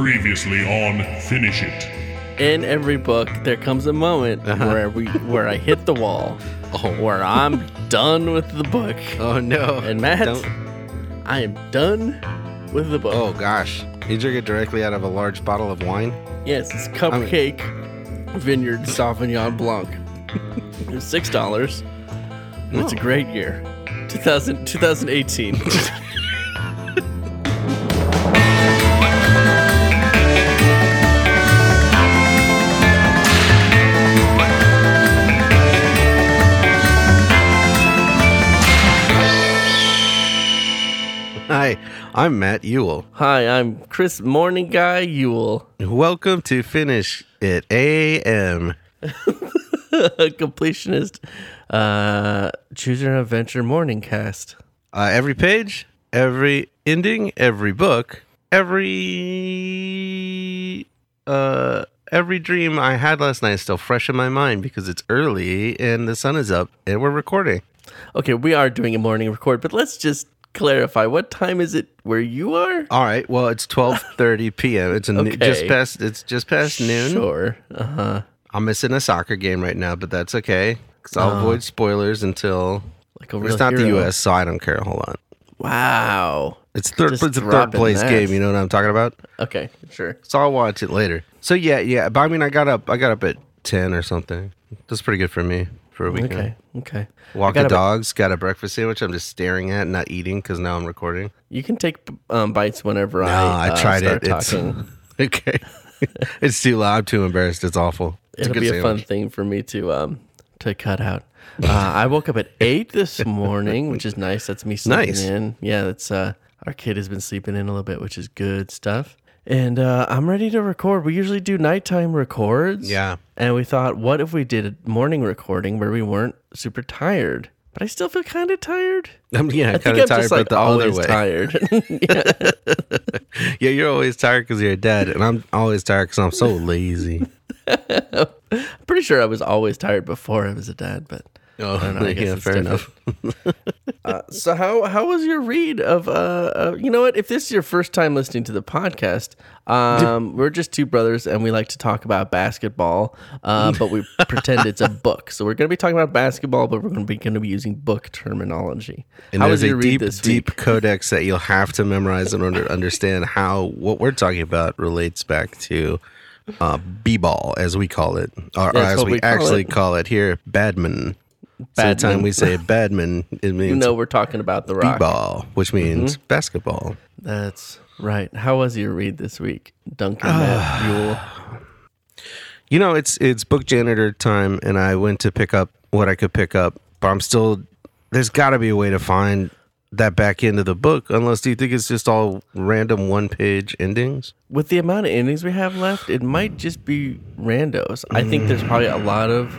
Previously on Finish It. in every book there comes a moment uh-huh. where we where I hit the wall, oh. where I'm done with the book. Oh no. And Matt, Don't- I am done with the book. Oh gosh. You drink it directly out of a large bottle of wine? Yes, it's Cupcake Vineyard Sauvignon Blanc. it's six dollars. It's a oh. great year. 2000, 2018. I'm Matt Yule. Hi, I'm Chris Morning Guy Yule. Welcome to Finish It AM. completionist uh choose your adventure morning cast Uh, every page, every ending, every book, every uh every dream I had last night is still fresh in my mind because it's early and the sun is up and we're recording. okay we are doing a morning record but let's just clarify what time is it where you are All right. Well, it's 12:30 p.m. It's a new, just past it's just past noon. sure uh-huh I'm missing a soccer game right now, but that's okay cuz I'll avoid spoilers until like it's not hero. the US, so I don't care a whole lot. wow It's third it's a third place that. game, you know what I'm talking about? okay sure So I'll watch it later. So yeah, yeah. But I mean, I got up. I got up at ten or something. That's pretty good for me for a weekend. okay okay Walk the got up at- dogs. Got a breakfast sandwich. I'm just staring at, not eating, because now I'm recording. you can take um, bites whenever No, i I uh, tried start it. It's okay. it's too loud. I'm too embarrassed. It's awful. It's it'll a be good a fun thing for me to um to cut out uh, i woke up at eight this morning which is nice that's me sleeping Nice. in yeah that's uh our kid has been sleeping in a little bit which is good stuff and uh, i'm ready to record we usually do nighttime records Yeah. and we thought what if we did a morning recording where we weren't super tired but i still feel kind of tired I'm yeah, i think kind i'm of tired, just like but the other way. tired Yeah, you're always tired because you're a dad, and I'm always tired because I'm so lazy. i'm pretty sure i was always tired before i was a dad but Oh, I don't know. I guess yeah, fair enough. Uh, so how how was your read of uh, uh you know what if this is your first time listening to the podcast um we're just two brothers and we like to talk about basketball uh but we pretend it's a book so we're going to be talking about basketball but we're going to be going to be using book terminology And how there's was your a read deep, this deep week codex that you'll have to memorize in order to understand how what we're talking about relates back to uh, b-ball, as we call it, or, or That's as what we, we call actually it. call it here, badman. So time we say badman, it means you know we're talking about the rock b-ball, which means Mm-hmm. basketball. that's right how was your read this week duncan Buell? You know, it's it's book janitor time, and I went to pick up what I could pick up, but I'm still. There's got to be a way to find that back end of the book, unless do you think it's just all random one page endings? with the amount of endings we have left, it might just be randos. I think there's probably a lot of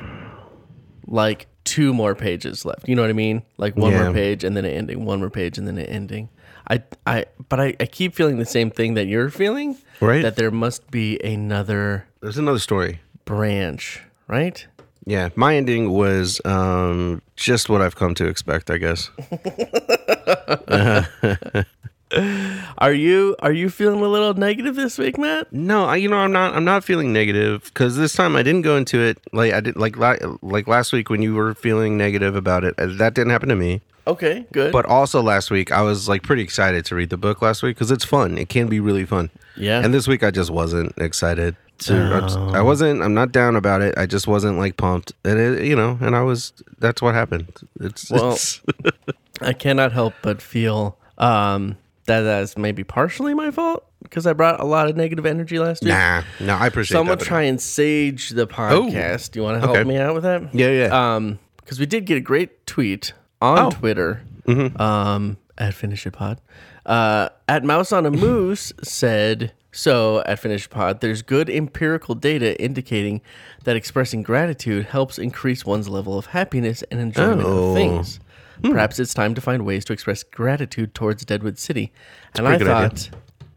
like two more pages left. You know what I mean? Like one Yeah. more page and then an ending, one more page and then an ending. I, I, but I, I keep feeling the same thing that you're feeling. Right. That there must be another There's another story. branch, right? Yeah, my ending was um, just what I've come to expect, I guess. Are you, are you feeling a little negative this week, Matt? No, I, you know, I'm not. I'm not feeling negative because this time I didn't go into it like I did like like last week when you were feeling negative about it. uh, That didn't happen to me. Okay, good. But also last week I was like pretty excited to read the book last week because it's fun. It can be really fun. yeah. And this week I just wasn't excited. To, I'm I wasn't. I'm not down about it. I just wasn't like pumped. And it, you know, and I was. That's what happened. It's. Well, it's I cannot help but feel um, that that's maybe partially my fault because I brought a lot of negative energy last week. nah. No, I appreciate. so I'm gonna that, try and sage the podcast. Do you want to help okay. me out with that? Yeah, yeah. Um, because we did get a great tweet on Oh. Twitter. Mm-hmm. Um, at Finish It Pod. Uh, at Mouse on a Moose said. So at Finish Pod, there's good empirical data indicating that expressing gratitude helps increase one's level of happiness and enjoyment Oh. of things. Perhaps it's time to find ways to express gratitude towards Deadwood City. and I pretty good idea. thought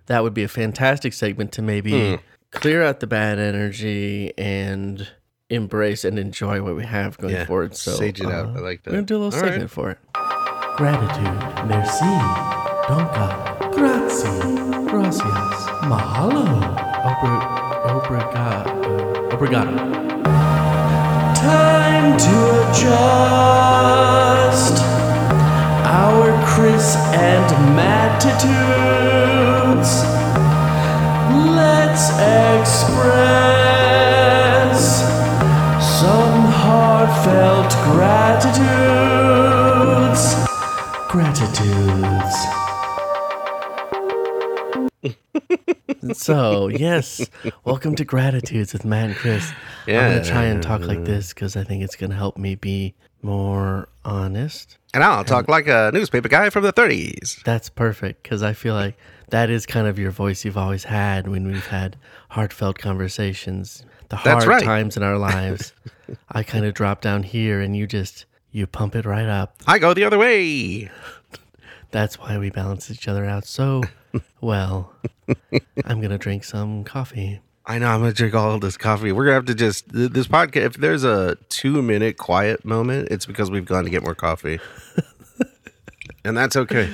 that would be a fantastic segment to maybe Hmm. clear out the bad energy and embrace and enjoy what we have going Yeah, forward. So sage it out. uh, I like that. We're gonna do a little All right. segment for it. Gratitude, merci, donka, grazie, gracias, Mahalo. Obri- obrigado. Obrigado. Time to adjust our Chris and Mattitudes. Let's express some heartfelt gratitudes. Gratitudes. so, yes, welcome to Gratitudes with Matt and Chris. Yeah. I'm going to try and talk like this because I think it's going to help me be more honest. And I'll talk like a newspaper guy from the 30s. That's perfect because I feel like that is kind of your voice you've always had when we've had heartfelt conversations. The hard right. times in our lives. I kind of drop down here and you just you pump it right up. I go the other way. That's why we balance each other out so well. I'm going to drink some coffee. I know I'm gonna drink all this coffee. We're gonna have to just this podcast. If there's a two minute quiet moment, it's because we've gone to get more coffee, and that's okay.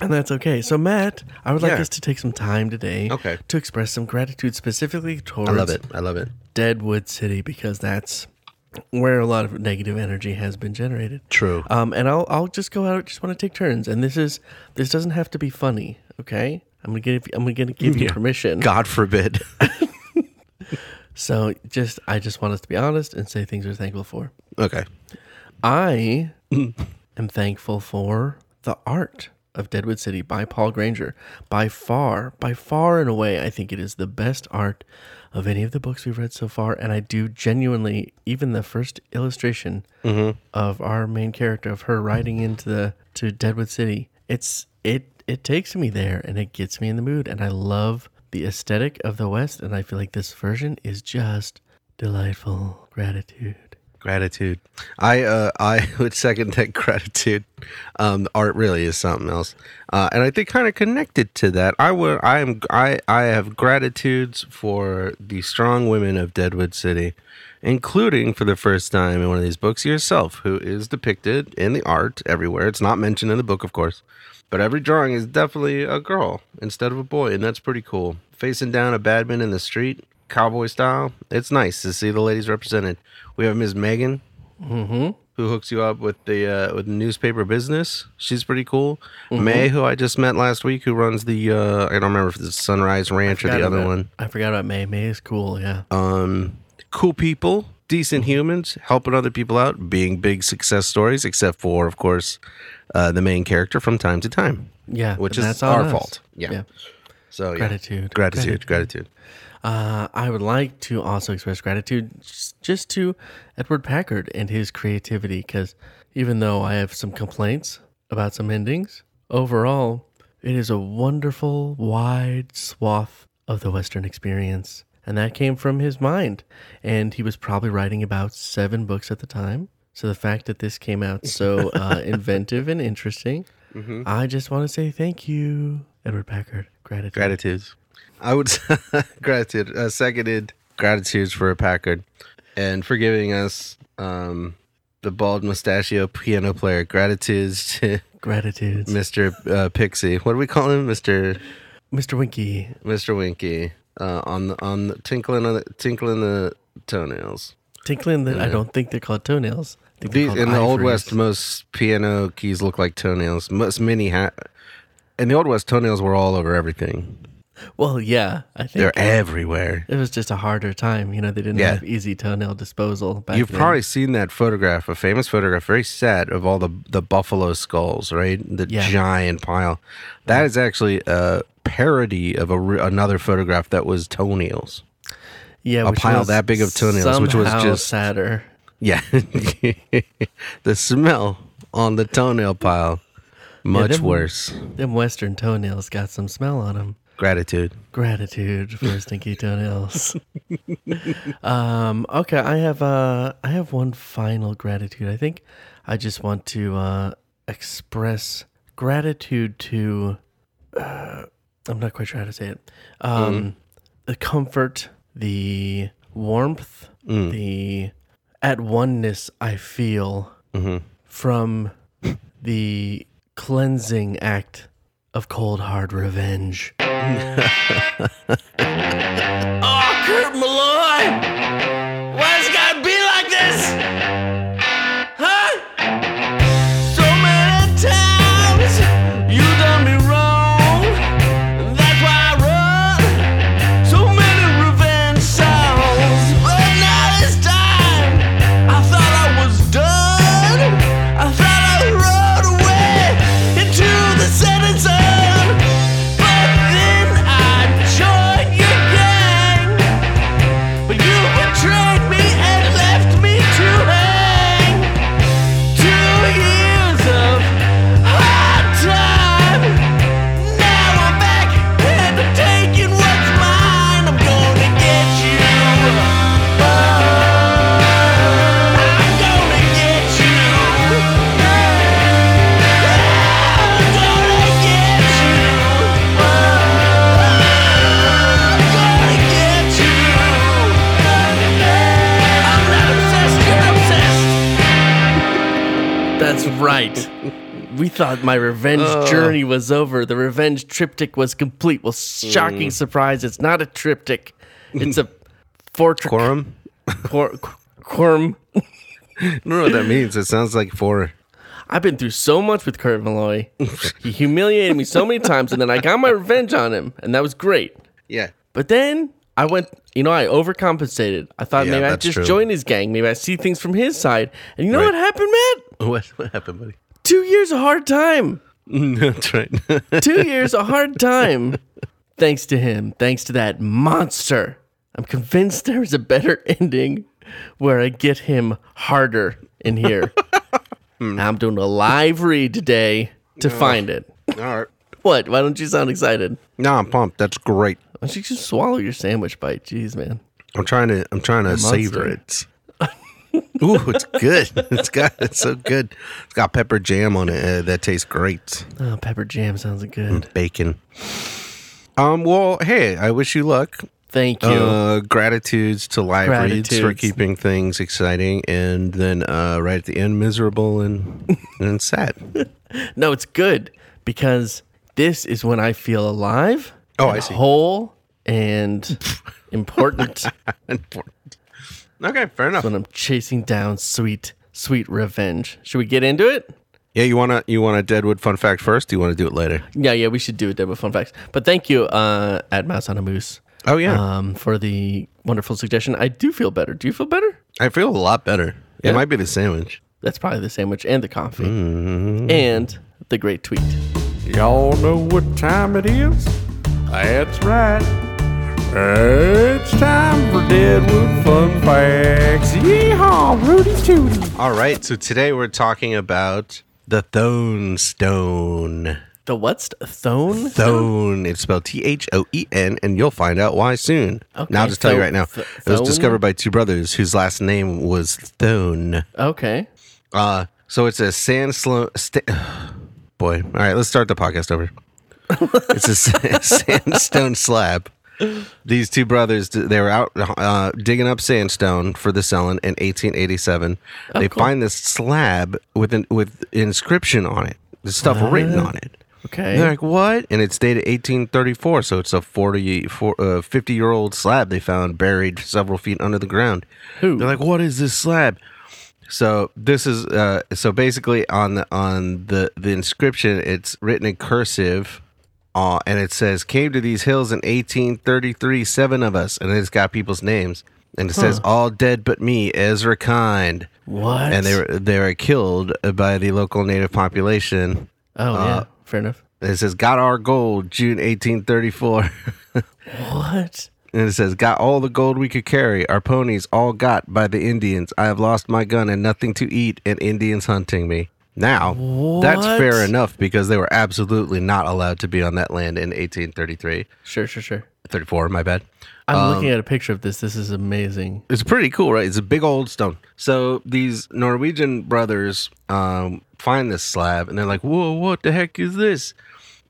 And that's okay. So, Matt, I would like Yeah. us to take some time today Okay. to express some gratitude specifically towards I love it. I love it. Deadwood City because that's where a lot of negative energy has been generated. True. Um, and I'll I'll just go out. Just want to take turns. And this is this doesn't have to be funny. Okay. I'm gonna give I'm gonna give you Yeah. permission. God forbid. So just I just want us to be honest and say things we're thankful for. okay. I am thankful for the art of Deadwood City by Paul Granger. By far, by far and away, I think it is the best art of any of the books we've read so far. And I do genuinely, even the first illustration mm-hmm. of our main character of her riding into the to Deadwood City, it's it it takes me there and it gets me in the mood. And I love the aesthetic of the West. And I feel like this version is just delightful. Gratitude. Gratitude. I uh I would second that gratitude. Um the art really is something else. Uh and I think kind of connected to that. I would I am I I have gratitudes for the strong women of Deadwood City, including for the first time in one of these books yourself, who is depicted in the art everywhere. It's not mentioned in the book, of course. But every drawing is definitely a girl instead of a boy, and that's pretty cool. Facing down a bad man in the street, cowboy style. It's nice to see the ladies represented. We have Ms. Megan, who hooks you up with the uh, with the newspaper business. She's pretty cool. May, who I just met last week, who runs the uh, I don't remember if it's Sunrise Ranch or the other about- one. I forgot about May. May is cool. Yeah. Um, cool people, decent humans, helping other people out, being big success stories. Except for, of course, uh, the main character from time to time. Yeah, which is that's our fault. Yeah. So yeah. Gratitude. gratitude, gratitude. Uh, I would like to also express gratitude just, just to Edward Packard and his creativity because even though I have some complaints about some endings, overall, it is a wonderful, wide swath of the Western experience. And that came from his mind. And he was probably writing about seven books at the time. So the fact that this came out so uh, inventive and interesting, I just want to say thank you, Edward Packard. Gratitude. Gratitudes. I would gratitude. Uh, seconded gratitudes for Packard and for giving us um, the bald mustachio piano player. Gratitudes to Gratitudes. Mr. Uh, Pixie. What do we call him, Mr. Mr. Winky. Mr. Winky? Uh, on the on the tinkling on the tinkling the toenails. Tinkling, the, I don't think they're called toenails. I think they're These, in the old west, most piano keys look like toenails. Most many ha In the old west, toenails were all over everything. Well, yeah, I think They're everywhere. it was just a harder time. You know, they didn't Yeah. have easy toenail disposal back You've then. probably seen that photograph, a famous photograph, very sad, of all the the buffalo skulls, right? The Yeah. giant pile. That is actually a parody of a another photograph that was toenails. yeah, a pile that big of toenails, which was just- sadder. Yeah, the smell on the toenail pile, much them- worse. Them Western toenails got some smell on them. Gratitude. Gratitude for stinky toenails. um, okay, I have uh, I have one final gratitude. I think I just want to uh, express gratitude to. Uh, I'm not quite sure how to say it. Um, The comfort, the warmth, the at oneness I feel from the cleansing act of cold hard revenge. oh, Kurt Malloy! Right. We thought my revenge oh. journey was over. The revenge triptych was complete. Well, shocking mm. surprise, it's not a triptych. It's a fortress. Quorum? Quor- quorum. I don't know what that means. It sounds like four. I've been through so much with Kurt Malloy. he humiliated me so many times, and then I got my revenge on him, and that was great. Yeah. But then I went, you know, I overcompensated. I thought Yeah, maybe I'd that's just true. join his gang. Maybe I see things from his side. And you know Right. what happened, Matt? What, what happened, buddy? Two years of hard time. That's right. Two years of hard time. Thanks to him. Thanks to that monster. I'm convinced there's a better ending where I get him harder in here. I'm doing a live read today to find it. All right. What? Why don't you sound excited? No, I'm pumped. That's great. Why don't you just swallow your sandwich bite? Jeez, man. I'm trying to. I'm trying to savor it. Ooh, it's good. It's got. It's so good. It's got pepper jam on it. Uh, that tastes great. Oh, pepper jam sounds good. Bacon. Um. Well, hey, I wish you luck. Thank you. Uh, gratitudes to live reads for keeping things exciting, and then uh, right at the end, miserable and and sad. no, it's good because this is when I feel alive. Oh, and I see. Whole and important Important. Okay, fair enough. when I'm chasing down sweet, sweet revenge. Should we get into it? Yeah, you wanna you want a Deadwood fun fact first? Do you want to do it later? Yeah, yeah, we should do it there with fun facts. But thank you, uh, at Mouse on a Moose, Oh yeah, um, for the wonderful suggestion. I do feel better. Do you feel better? I feel a lot better. Yeah? It might be the sandwich. That's probably the sandwich and the coffee Mm-hmm. and the great tweet. Y'all know what time it is? That's right. It's time for Deadwood Fun Facts. Yeehaw, Rudy Tooty. All right, so today we're talking about the Thoen Stone. The what's Thoen? Thoen. It's spelled T H O E N, and you'll find out why soon. Okay, now, I'll just tell you right now. Th- it was Thoen? discovered by two brothers whose last name was Thoen. Okay. Uh, so it's a sandstone. St- Boy, all right, let's start the podcast over. it's a sandstone slab. These two brothers, they were out uh, digging up sandstone for the selling in 1887. they cool. find this slab with an with inscription on it. The stuff written on it. Okay. They're like, what? And it's dated 1834, so it's a 40, four- uh, 50 year old slab they found buried several feet under the ground. Who? They're like, what is this slab? So this is uh, so basically on the on the the inscription, it's written in cursive, uh, and it says, "Came to these hills in 1833, seven of us," and it's got people's names, and it says, "All dead but me, Ezra Kind," what? and they were they were killed by the local native population. Oh uh, yeah. Fair enough. And it says, "Got our gold, June 1834." What? And it says, Got all the gold we could carry. Our ponies all got by the Indians. I have lost my gun and nothing to eat, and Indians hunting me. Now, that's fair enough because they were absolutely not allowed to be on that land in 1833. Sure, sure, sure. 34, my bad. I'm looking at a picture of this. This is amazing. It's pretty cool, right? It's a big old stone. So these Norwegian brothers um, find this slab and they're like, "Whoa, what the heck is this?"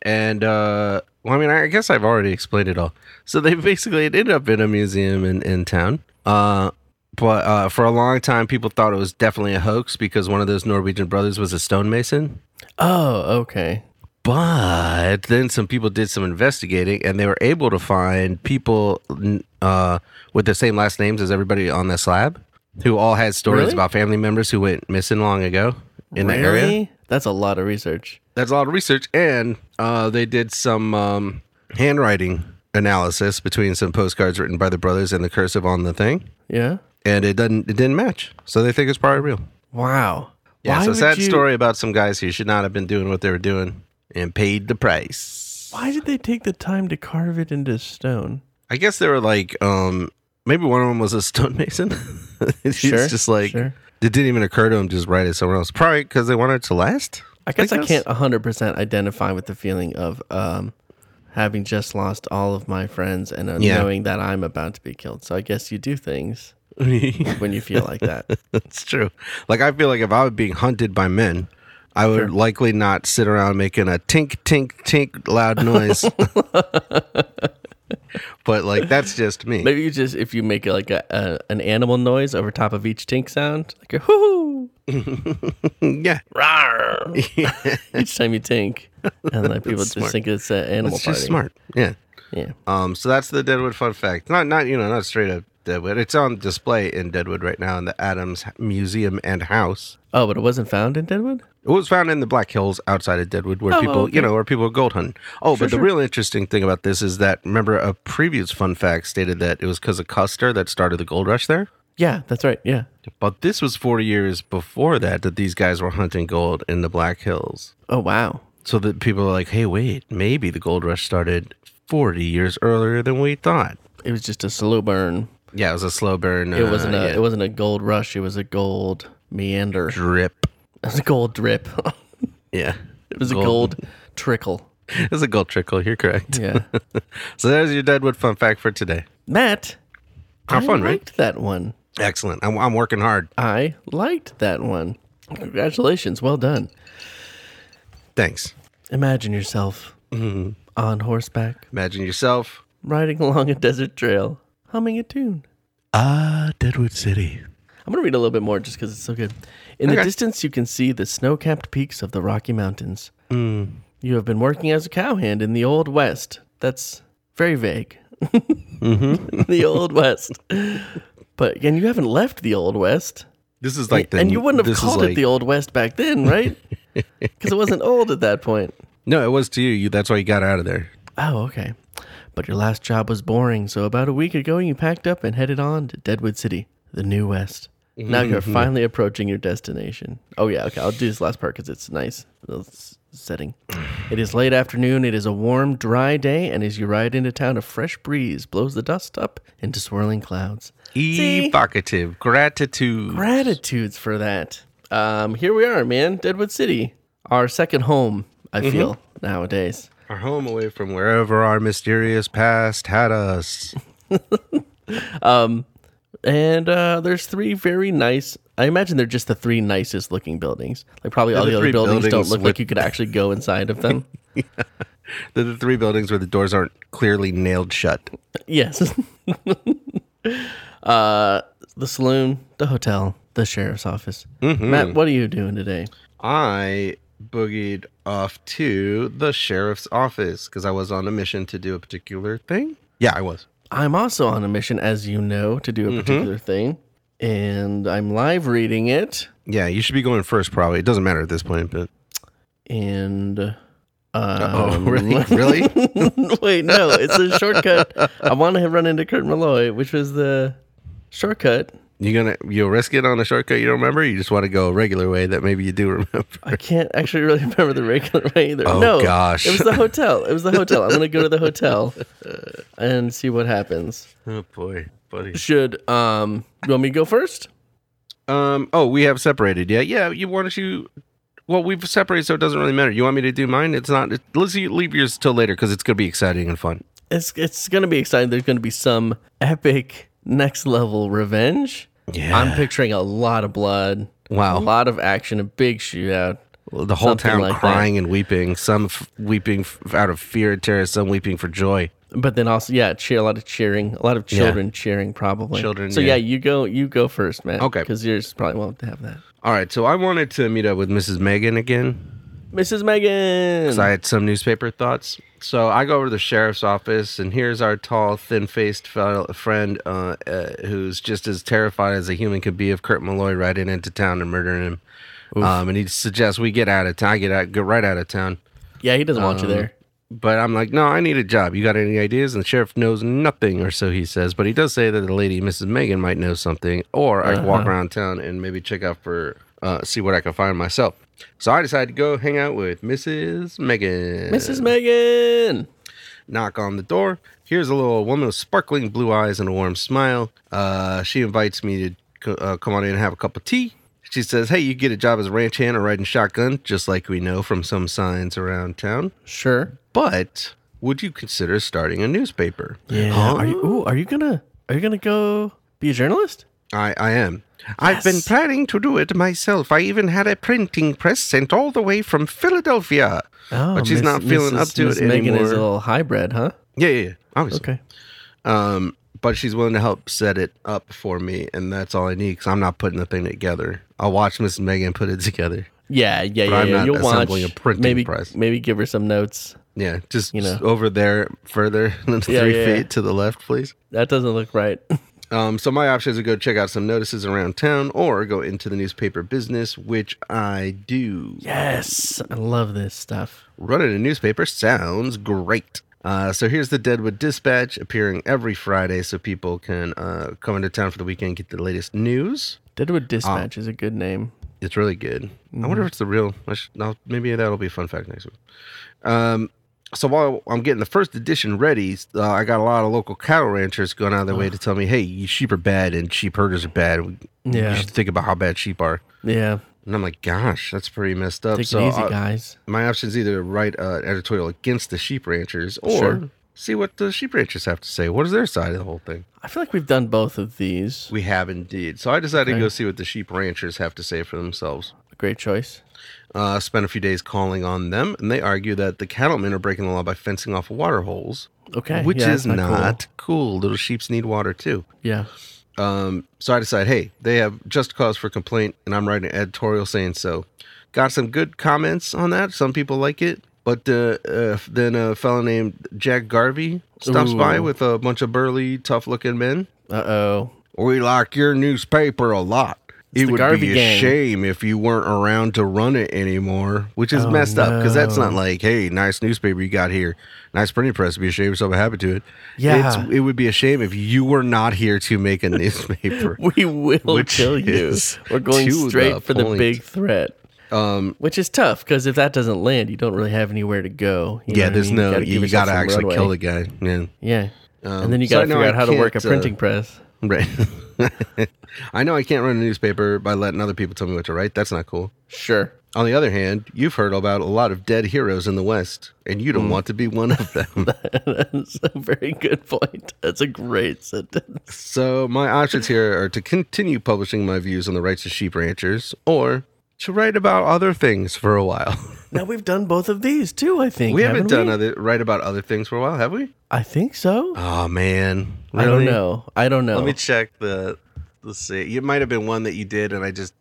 And uh, well, I mean, I guess I've already explained it all. So they basically it ended up in a museum in in town. Uh, but uh, for a long time, people thought it was definitely a hoax because one of those Norwegian brothers was a stonemason. Oh, okay. But then some people did some investigating and they were able to find people uh, with the same last names as everybody on the slab who all had stories Really? about family members who went missing long ago in the area. Really? That's a lot of research. That's a lot of research. And uh, they did some um, handwriting analysis between some postcards written by the brothers and the cursive on the thing. Yeah. And it doesn't it didn't match. So they think it's probably real. Wow. Yeah, Why so would sad you- story about some guys who should not have been doing what they were doing and paid the price. Why did they take the time to carve it into stone? I guess they were like, um, maybe one of them was a stonemason. it's Sure, just like sure. it didn't even occur to him just write it somewhere else. Probably because they wanted it to last. I guess I, can't 100% identify with the feeling of um, having just lost all of my friends and uh, Yeah. knowing that I'm about to be killed. So I guess you do things when you feel like that. It's true. Like I feel like if I was being hunted by men, I would likely not sit around making a tink tink tink loud noise. but like that's just me. Maybe you just, if you make like a, a an animal noise over top of each tink sound, like a hoo yeah. rawr, each time you tink. And like people just smart. think it's an animal It's just smart. Yeah. Yeah. Um so that's the Deadwood fun fact. Not not you know, not straight up Deadwood. It's on display in Deadwood right now in the Adams Museum and House. Oh, but it wasn't found in Deadwood? It was found in the Black Hills outside of Deadwood, where Oh, people, okay. you know, where people go gold hunting. Oh, but the sure. real interesting thing about this is that remember a previous fun fact stated that it was because of Custer that started the gold rush there. Yeah, that's right. Yeah. But this was 40 years before that that these guys were hunting gold in the Black Hills. Oh, wow. So that people are like, hey, wait, maybe the gold rush started 40 years earlier than we thought. It was just a slow burn. Yeah, it was a slow burn. It wasn't uh, a yeah, it wasn't a gold rush. It was a gold meander. Drip. It was a gold drip. Yeah. it was a gold trickle. It was a gold trickle. You're correct. Yeah. So there's your Deadwood fun fact for today. Matt, How I fun, right? that one. Excellent. I'm, I'm working hard. I liked that one. Congratulations. Well done. Thanks. Imagine yourself Mm-hmm. on horseback, Imagine yourself. riding along a desert trail, humming a tune. Ah, Deadwood City. I'm going to read a little bit more just because it's so good. In Okay. the distance, you can see the snow capped peaks of the Rocky Mountains. Hmm. You have been working as a cowhand in the Old West. That's very vague. Mm-hmm. the Old West. But again, you haven't left the Old West. This is like the. and you wouldn't have this is called like, it the Old West back then, right? Because it wasn't old at that point. No, it was to you. you. That's why you got out of there. Oh, okay. But your last job was boring, so about a week ago you packed up and headed on to Deadwood City, the New West. Now you're Mm-hmm. finally approaching your destination. Oh yeah, okay. I'll do this last part because it's nice. Setting. It is late afternoon. It is a warm, dry day, and as you ride into town, a fresh breeze blows the dust up into swirling clouds. Evocative. Gratitude. Gratitudes for that. Um, here we are, man. Deadwood City, our second home. I Mm-hmm. feel nowadays. Our home away from wherever our mysterious past had us. And uh, there's three very nice. I imagine they're just the three nicest looking buildings. Like probably all the the other three buildings, don't look with- like you could actually go inside of them. They're the three buildings where the doors aren't clearly nailed shut. yes. uh, the saloon, the hotel, the sheriff's office. Mm-hmm. Matt, what are you doing today? I boogied off to the sheriff's office because I was on a mission to do a particular thing. Yeah, I was. I'm also on a mission, as you know, to do a Mm-hmm. particular thing, and I'm live reading it. Yeah, you should be going first, probably. It doesn't matter at this point, but. And uh, Oh, um, really? Really? Wait, no, it's a shortcut. I want to run into Kurt Malloy, which was the shortcut. You gonna you'll risk it on a shortcut you don't remember? You just want to go a regular way that maybe you do remember. I can't actually really remember the regular way either. Oh, no, gosh. it was the hotel. It was the hotel. I'm gonna go to the hotel and see what happens. Oh boy, buddy. Should um, you want me to go first? Um. Oh, we have separated. Yeah, yeah. You want you? Well, we've separated, so it doesn't really matter. You want me to do mine? It's not. It, let's leave yours till later because it's gonna be exciting and fun. It's it's gonna be exciting. There's gonna be some epic next level revenge. Yeah. I'm picturing a lot of blood. Wow. a lot of action, a big shootout. The whole town like that. crying and weeping. Some f- weeping f- out of fear and terror. Some weeping for joy. But then also, yeah, cheer a lot of cheering, a lot of children cheering, probably. Children, So yeah. yeah. you go, you go first, man. Okay. because yours probably won't have that. All right. So I wanted to meet up with Mrs. Megan again. Mrs. Megan. So I had some newspaper thoughts. So I go over to the sheriff's office, and here's our tall, thin-faced friend uh, uh, who's just as terrified as a human could be of Kurt Malloy riding into town and murdering him. Um, and he suggests we get out of town. I get out, get right out of town. Yeah, he doesn't want you there. But I'm like, no, I need a job. You got any ideas? And the sheriff knows nothing, or so he says. But he does say that the lady, Mrs. Megan, might know something, or I can walk around town and maybe check out for, uh, see what I can find myself. So I decided to go hang out with Mrs. Megan. Mrs. Megan. knock on the door. Here's a little woman with sparkling blue eyes and a warm smile. Uh, she invites me to co- uh, come on in and have a cup of tea. She says, Hey, you get a job as a ranch hand or riding shotgun, just like we know from some signs around town. Sure. But would you consider starting a newspaper? Yeah. Are you? Ooh, are you gonna? Are you gonna go be a journalist? I, I am. I've been planning to do it myself. I even had a printing press sent all the way from Philadelphia. but she's Miss- not feeling up to Miss it Megan anymore. is a little hybrid, huh? yeah, yeah, yeah. Obviously. Okay. Um, but she's willing to help set it up for me, and that's all I need because I'm not putting the thing together. I'll watch Miss Megan put it together. Yeah, yeah, yeah. Yeah. not You'll watch. a printing maybe, press. maybe give her some notes. Yeah, just, You know. over there further than three Yeah, yeah, yeah. feet to the left, please. That doesn't look right. Um, so my options are to go check out some notices around town or go into the newspaper business, which I do. yes, I love this stuff. Running a newspaper sounds great. Uh, so here's the Deadwood Dispatch appearing every Friday so people can uh, come into town for the weekend and get the latest news. Deadwood Dispatch is a good name. It's really good. I Mm-hmm. wonder if it's the real. I should, maybe that'll be a fun fact next week. Um, so while I'm getting the first edition ready, uh, I got a lot of local cattle ranchers going out of their way to tell me, "Hey, you sheep are bad and sheep herders are bad. We- Yeah. You should think about how bad sheep are." Yeah, And I'm like, "Gosh, that's pretty messed up." take so it easy, uh, guys. my option is either write uh, an editorial against the sheep ranchers or Sure. see what the sheep ranchers have to say. What is their side of the whole thing? I feel like we've done both of these. We have indeed. So I decided Okay. to go see what the sheep ranchers have to say for themselves. Great choice. uh, spent a few days calling on them, and they argue that the cattlemen are breaking the law by fencing off water holes, Okay, which yeah, is that's not, cool. cool. Little sheeps need water too. Yeah. Um, so I decide, hey, they have just cause for complaint, and I'm writing an editorial saying so. Got some good comments on that. Some people like it, but uh, uh, then a fellow named Jack Garvey stops by with a bunch of burly, tough-looking men. Uh oh. We like your newspaper a lot. It would be a gang. shame if you weren't around to run it anymore, which is Oh, messed up because that's not like, hey, nice newspaper you got here, nice printing press. It'd be a shame if something happened to it. Yeah. it's, it would be a shame if you were not here to make a newspaper. We will kill you. We're going to the straight for the big threat. um, Which is tough because if that doesn't land, you don't really have anywhere to go. You yeah, what I there's mean? no, gotta you, give yourself gotta actually runway. kill the guy. Yeah, Yeah. Um, and then you so gotta know figure out how to work a can't, uh, printing press. right. I know I can't run a newspaper by letting other people tell me what to write. That's not cool. Sure. On the other hand, you've heard about a lot of dead heroes in the West, and you don't hmm. want to be one of them. That's a very good point. That's a great sentence. so, my options here are to continue publishing my views on the rights of sheep ranchers, or to write about other things for a while. Now we've done both of these too. I think we haven't done we? other write about other things for a while, have we? I think so. Oh man, I don't know. I don't know. Let me check the. Let's see. It might have been one that you did, and I just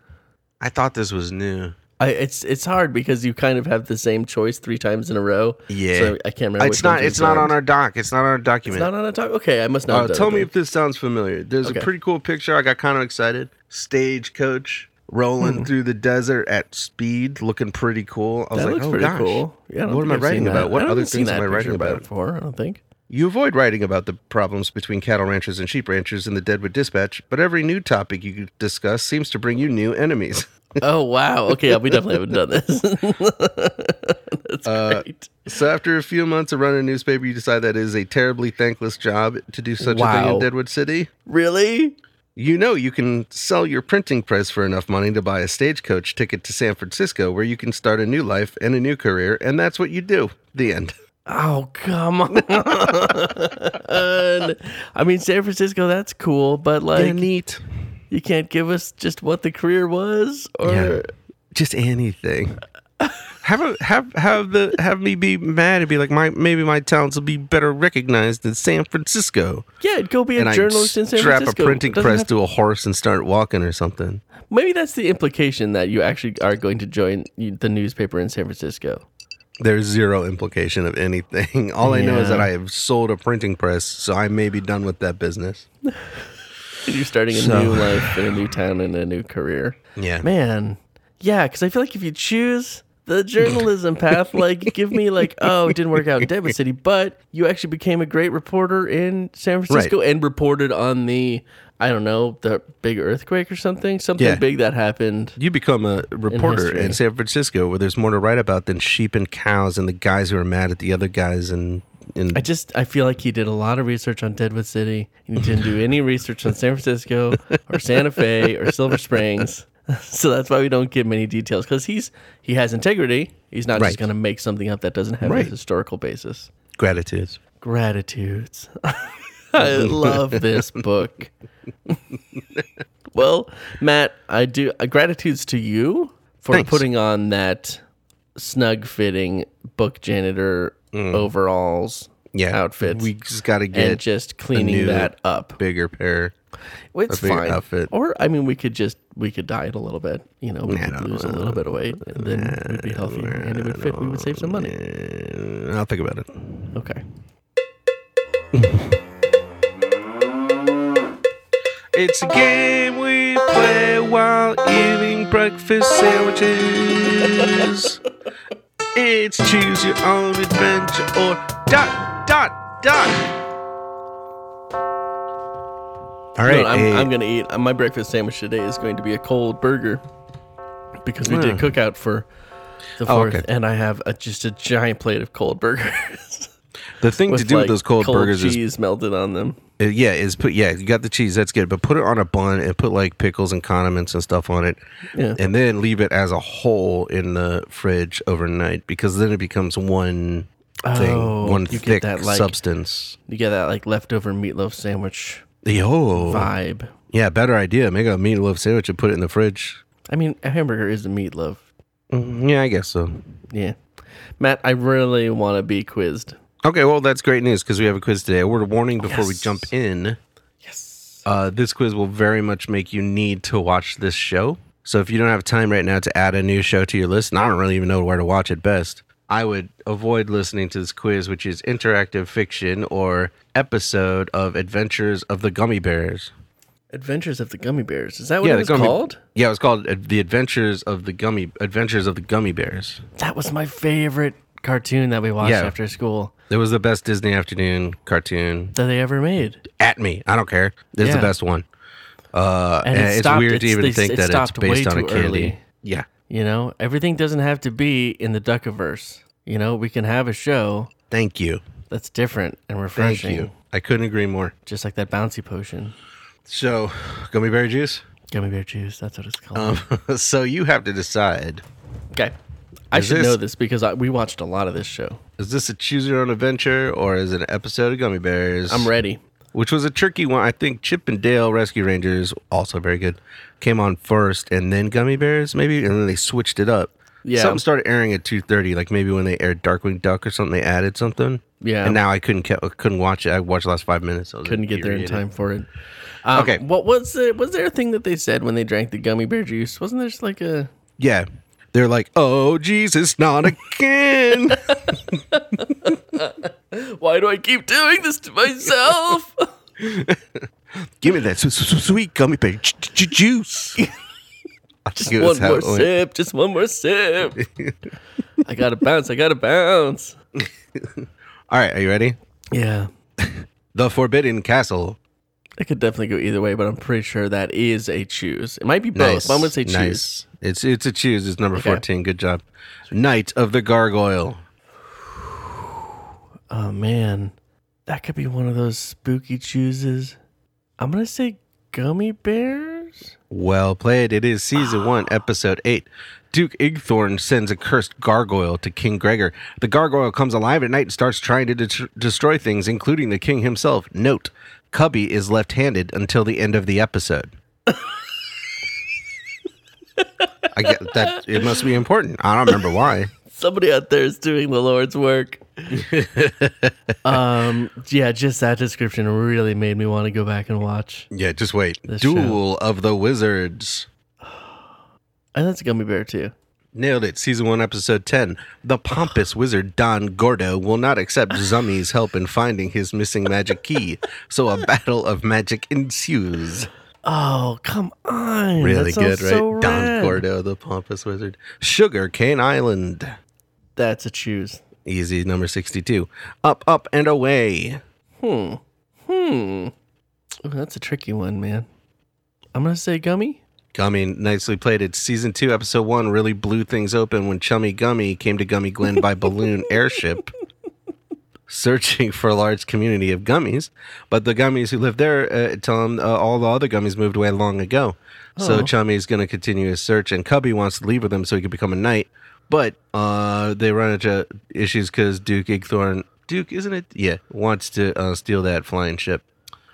I thought this was new. I, it's it's hard because you kind of have the same choice three times in a row. Yeah. so I can't remember. It's not. It's not on our doc. It's not on our It's document. not on a talk. Okay, I must not. Uh, tell me if this sounds familiar. There's Okay. a pretty cool picture. I got kind of excited. Stagecoach rolling Hmm. through the desert at speed, looking pretty cool. I was that like, looks oh pretty gosh, cool. Yeah, what am I writing about? What I other things am I writing about? before? I don't think. You avoid writing about the problems between cattle ranchers and sheep ranchers in the Deadwood Dispatch, but every new topic you discuss seems to bring you new enemies. Oh wow. Okay, we definitely haven't done this. That's Uh, great. so after a few months of running a newspaper, you decide that it is a terribly thankless job to do such a thing in Deadwood City. Really? You know you can sell your printing press for enough money to buy a stagecoach ticket to San Francisco where you can start a new life and a new career, and that's what you do. The end. Oh come on. I mean, San Francisco. That's cool, but like, neat. you can't give us just what the career was, or Yeah. Just anything. Have a, have have the have me be mad and be like my maybe my talents will be better recognized in San Francisco. Yeah, go be a and I journalist in San Francisco. strap a printing Doesn't press to a horse and start walking or something. Maybe that's the implication that you actually are going to join the newspaper in San Francisco. There's zero implication of anything. All I know is that I have sold a printing press, so I may be done with that business. You're starting a So- new life in a new town and a new career. Yeah. Man, yeah, because I feel like if you choose the journalism path, like give me like, oh, it didn't work out in Deadwood City, but you actually became a great reporter in San Francisco and reported on the, I don't know, the big earthquake or something, something Yeah. big that happened. You become a reporter in, history. San Francisco where there's more to write about than sheep and cows and the guys who are mad at the other guys and and I just I feel like he did a lot of research on Deadwood City. and He didn't do any research on San Francisco or Santa Fe or Silver Springs. So that's why we don't get many details because he's he has integrity. He's not Right. just going to make something up that doesn't have Right. a historical basis. gratitudes. Gratitudes. I love this book. well, Matt, I do uh, gratitudes to you for Thanks. putting on that snug fitting book janitor overalls Yeah. outfits We just got to and get just cleaning new that up. bigger pair. It's fine. outfit. Or I mean, we could just we could diet a little bit. You know, we Nah, could lose a little bit of weight, and then we'd be healthier, and it would fit. We would save some money. I'll think about it. Okay. It's a game we play while eating breakfast sandwiches. it's choose your own adventure or dot dot dot. All right, You know right, what, I'm, eh, I'm gonna eat. uh, My breakfast sandwich today is going to be a cold burger because we did Hmm. cookout for the Oh, fourth, okay. and I have a, just a giant plate of cold burgers the thing to do like with those cold, burgers is cheese melted on them. Uh, yeah, is put yeah, you got the cheese, that's good, but put it on a bun and put like pickles and condiments and stuff on it, Yeah. and then leave it as a whole in the fridge overnight because then it becomes one thing, Oh, one thick that, like- substance. You get that like leftover meatloaf sandwich Yo, vibe. yeah, better idea. Make a meatloaf sandwich and put it in the fridge. I mean, a hamburger is a meatloaf. Mm, Yeah, I guess so. Yeah. Matt, I really want to be quizzed. Okay, well that's great news because we have a quiz today. A word of warning before we jump in. Yes. Uh, this quiz will very much make you need to watch this show. So if you don't have time right now to add a new show to your list, and I don't really even know where to watch it best, I would avoid listening to this quiz, which is interactive fiction or episode of Adventures of the Gummi Bears. Adventures of the Gummi Bears. Is that what Yeah, it was gummy- called? Yeah, it was called uh, The Adventures of the Gummy Adventures of the Gummi Bears. That was my favorite cartoon that we watched Yeah. after school It was the best Disney afternoon cartoon. that they ever made. At me, I don't care. It's Yeah. the best one. Uh, And and, it it's stopped- weird to even they- think it that it's based on a candy. early. Yeah. You know, everything doesn't have to be in the Duckiverse. You know, we can have a show Thank you. that's different and refreshing. Thank you. I couldn't agree more. just like that bouncy potion. So, gummy berry juice. Gummy bear juice. That's what it's called. Um, so you have to decide: okay. I is should this- know this because I, we watched a lot of this show. Is this a choose your own adventure or is it an episode of Gummi Bears? I'm ready. Which was a tricky one. I think Chip and Dale Rescue Rangers, also very good, came on first, and then Gummi Bears maybe, and then they switched it up. Yeah. something started airing at two thirty, like maybe when they aired Darkwing Duck or something, they added something. Yeah. and now I couldn't ca- couldn't watch it. I watched the last five minutes. I Couldn't get there in time for it. Um, Okay. What was there? Was there a thing that they said when they drank the gummy bear juice? Wasn't there just like a? Yeah, they're like, "Oh Jesus, not again!" Why do I keep doing this to myself? Give me that su- su- sweet gummy bear ju- ju- juice. Just one more sip. Just one more sip. I gotta bounce. I gotta bounce. All right, are you ready? Yeah. The Forbidden Castle. It could definitely go either way, but I'm pretty sure that is a choose. It might be both. but I'm gonna say choose. Nice. It's it's a choose. It's number Okay. fourteen. Good job. Night of the Gargoyle. Oh man, that could be one of those spooky chooses. I'm gonna say gummy bears. Well played. It is season one, episode eight. Duke Igthorn sends a cursed gargoyle to King Gregor. The gargoyle comes alive at night and starts trying to det- destroy things, including the king himself. Note: Cubbi is left-handed until the end of the episode. I get that it must be important. I don't remember why. Somebody out there is doing the Lord's work. um, yeah, just that description really made me want to go back and watch. Yeah, just wait. This Duel of the Wizards. And that's a gummy bear too. Nailed it. Season 1, Episode 10. The pompous wizard Don Gordo will not accept Zummi's help in finding his missing magic key, so a battle of magic ensues. Oh, come on. Really good, right? so Don. Gordo, the pompous wizard. Sugar Cane Island. That's a choose. Easy, number 62. Up, up, and away. Hmm. Hmm. Ooh, that's a tricky one, man. I'm gonna say gummy. Gummy, nicely played. It's season two, episode one, really blew things open when Chummi Gummi came to Gummi Glen by balloon airship, searching for a large community of gummies. But the gummies who live there uh, tell him uh, all the other gummies moved away long ago. So Oh. Chummi's going to continue his search, and Cubbi wants to leave with him so he can become a knight. But uh, they run into issues because Duke Igthorn, Duke, isn't it? Yeah, wants to uh, steal that flying ship.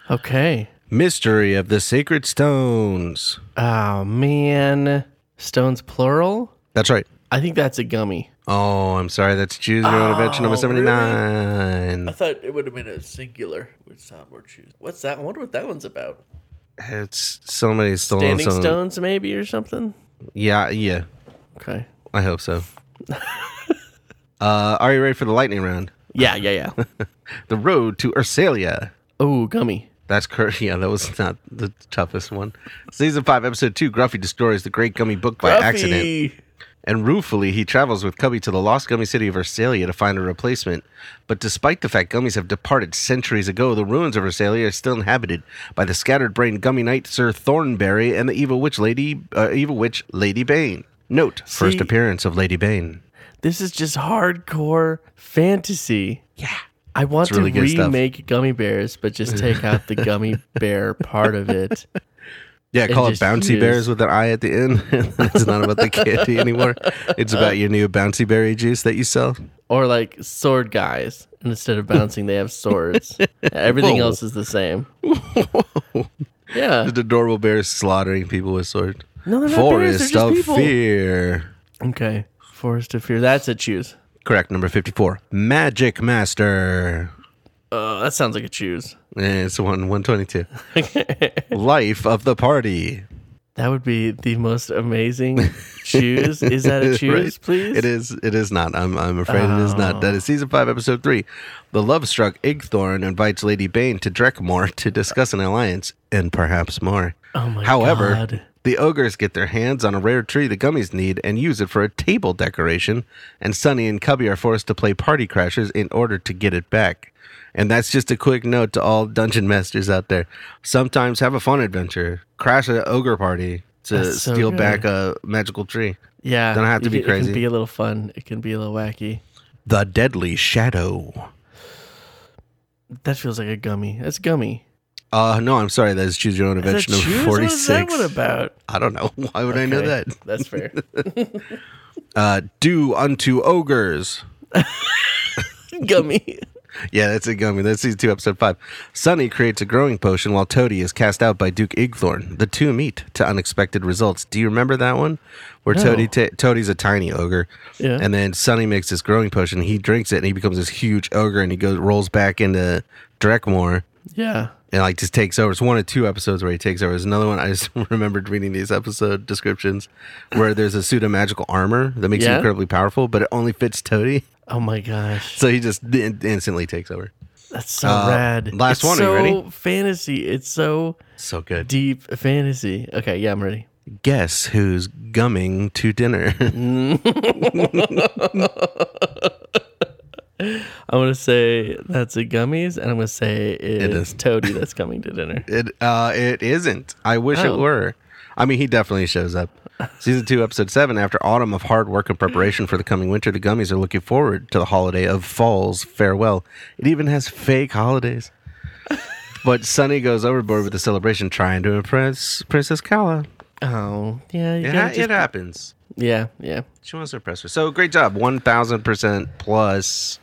Okay. Mystery of the Sacred Stones. Oh man, stones plural. That's right. I think that's a gummy. Oh, I'm sorry. That's Choose Your Own Adventure number Oh, 79. thought it would have been a singular, which sound more choose. What's that? I wonder what that one's about. It's somebody stolen Standing some. stones, maybe, or something. Yeah, yeah. Okay. I hope so. uh, are you ready for the lightning round? Yeah, yeah, yeah. The road to Ursalia. oh, gummy. That's correct. Yeah, that was not the toughest one. Season 5, Episode 2 Gruffi destroys the Great Gummi Book by accident. And ruefully he travels with Cubbi to the lost gummy city of Ursalia to find a replacement. But despite the fact gummies have departed centuries ago, the ruins of Ursalia are still inhabited by the scattered-brained gummy knight Sir Thornberry and the evil witch lady, uh, evil witch Lady Bane. Note: first appearance of Lady Bane. This is just hardcore fantasy. Yeah, I want really to good stuff. remake Gummi Bears, but just take out the gummy bear part of it. yeah. Call it Bouncy use- Bears with an eye at the end. it's not about the candy anymore. It's about your new Bouncy Berry juice that you sell. Or like sword guys. And instead of bouncing, they have swords. Everything Whoa. else is the same. Yeah. Just adorable bears slaughtering people with swords. No, they're not bears, Forest they're just of people. Fear. Okay. Forest of Fear. That's a choose. Correct. Number 54. Magic Master. Uh, that sounds like a choose. Eh, It's one 122. Life of the party. That would be the most amazing choose. Is that a choose, Right. please? It is. It is not. I'm. I'm afraid it is not. That is season five, episode three. The love-struck Igthorn invites Lady Bane to Drekmore to discuss an alliance and perhaps more. Oh my However, god. The ogres get their hands on a rare tree the gummies need and use it for a table decoration. And Sunni and Cubbi are forced to play party crashers in order to get it back. And that's just a quick note to all dungeon masters out there. Sometimes have a fun adventure. Crash an ogre party to so steal good. back a magical tree. Yeah. Don't have to it be can- It crazy. can be a little fun. It can be a little wacky. The Deadly Shadow. That feels like a gummy. That's gummy. Uh no, I'm sorry. That is Choose Your Own Adventure number choose? forty What is that one about? I don't know. Why would I know Okay, that? That's fair. Uh, do unto ogres. gummy. Yeah, that's a gummy. That's season two, episode five. Sunni creates a growing potion while Toadie is cast out by Duke Igthorn. The two meet to unexpected results. Do you remember that one? Where. Toadie ta- Toadie's a tiny ogre, Yeah. and then Sunni makes this growing potion. He drinks it, and he becomes this huge ogre, and he goes rolls back into Drekmore. Yeah. And like just takes over. It's one of two episodes where he takes over. There's another one. I just remembered reading these episode descriptions where there's a pseudo magical armor that makes him incredibly powerful, but it only fits Toadie. Oh my gosh. So he just in- instantly takes over. That's so Uh, rad. last it's one, are So you ready? fantasy. It's so So good. deep fantasy. Okay, yeah, I'm ready. Guess who's gumming to dinner? I'm gonna say that's a gummies, and I'm gonna say it's is. Toadie that's coming to dinner. it uh it isn't. I wish it Oh. were. I mean, he definitely shows up. Season two, episode seven. After autumn of hard work and preparation for the coming winter, the gummies are looking forward to the holiday of Fall's farewell. It even has fake holidays. But Sunni goes overboard with the celebration, trying to impress Princess Calla. Oh, yeah, you It, ha- just- it happens. yeah, yeah. She wants to impress her. So great job. One thousand percent plus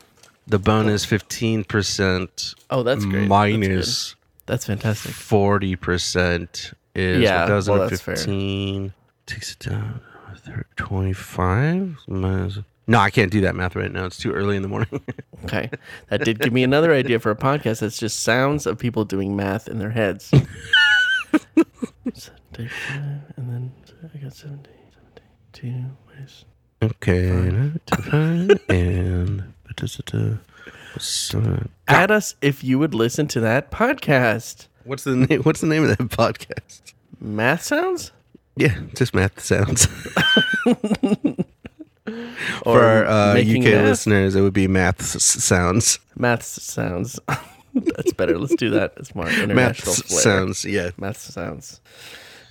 the bonus fifteen percent Oh, that's great. That's minus That's fantastic. forty percent is Yeah, one well, that's fair. Takes it down. 25 minus. No, I can't do that math right now. It's too early in the morning. Okay. That did give me another idea for a podcast that's just sounds of people doing math in their heads. Five, and then I got 70, 72 minus. okay. and. Add us if you would listen to that podcast. What's the name? What's the name of that podcast? Math sounds? Yeah, just math sounds. Or For our uh, UK math? listeners, it would be math sounds. Math sounds. That's better. Let's do that. It's more international flair. sounds. Yeah. Math sounds.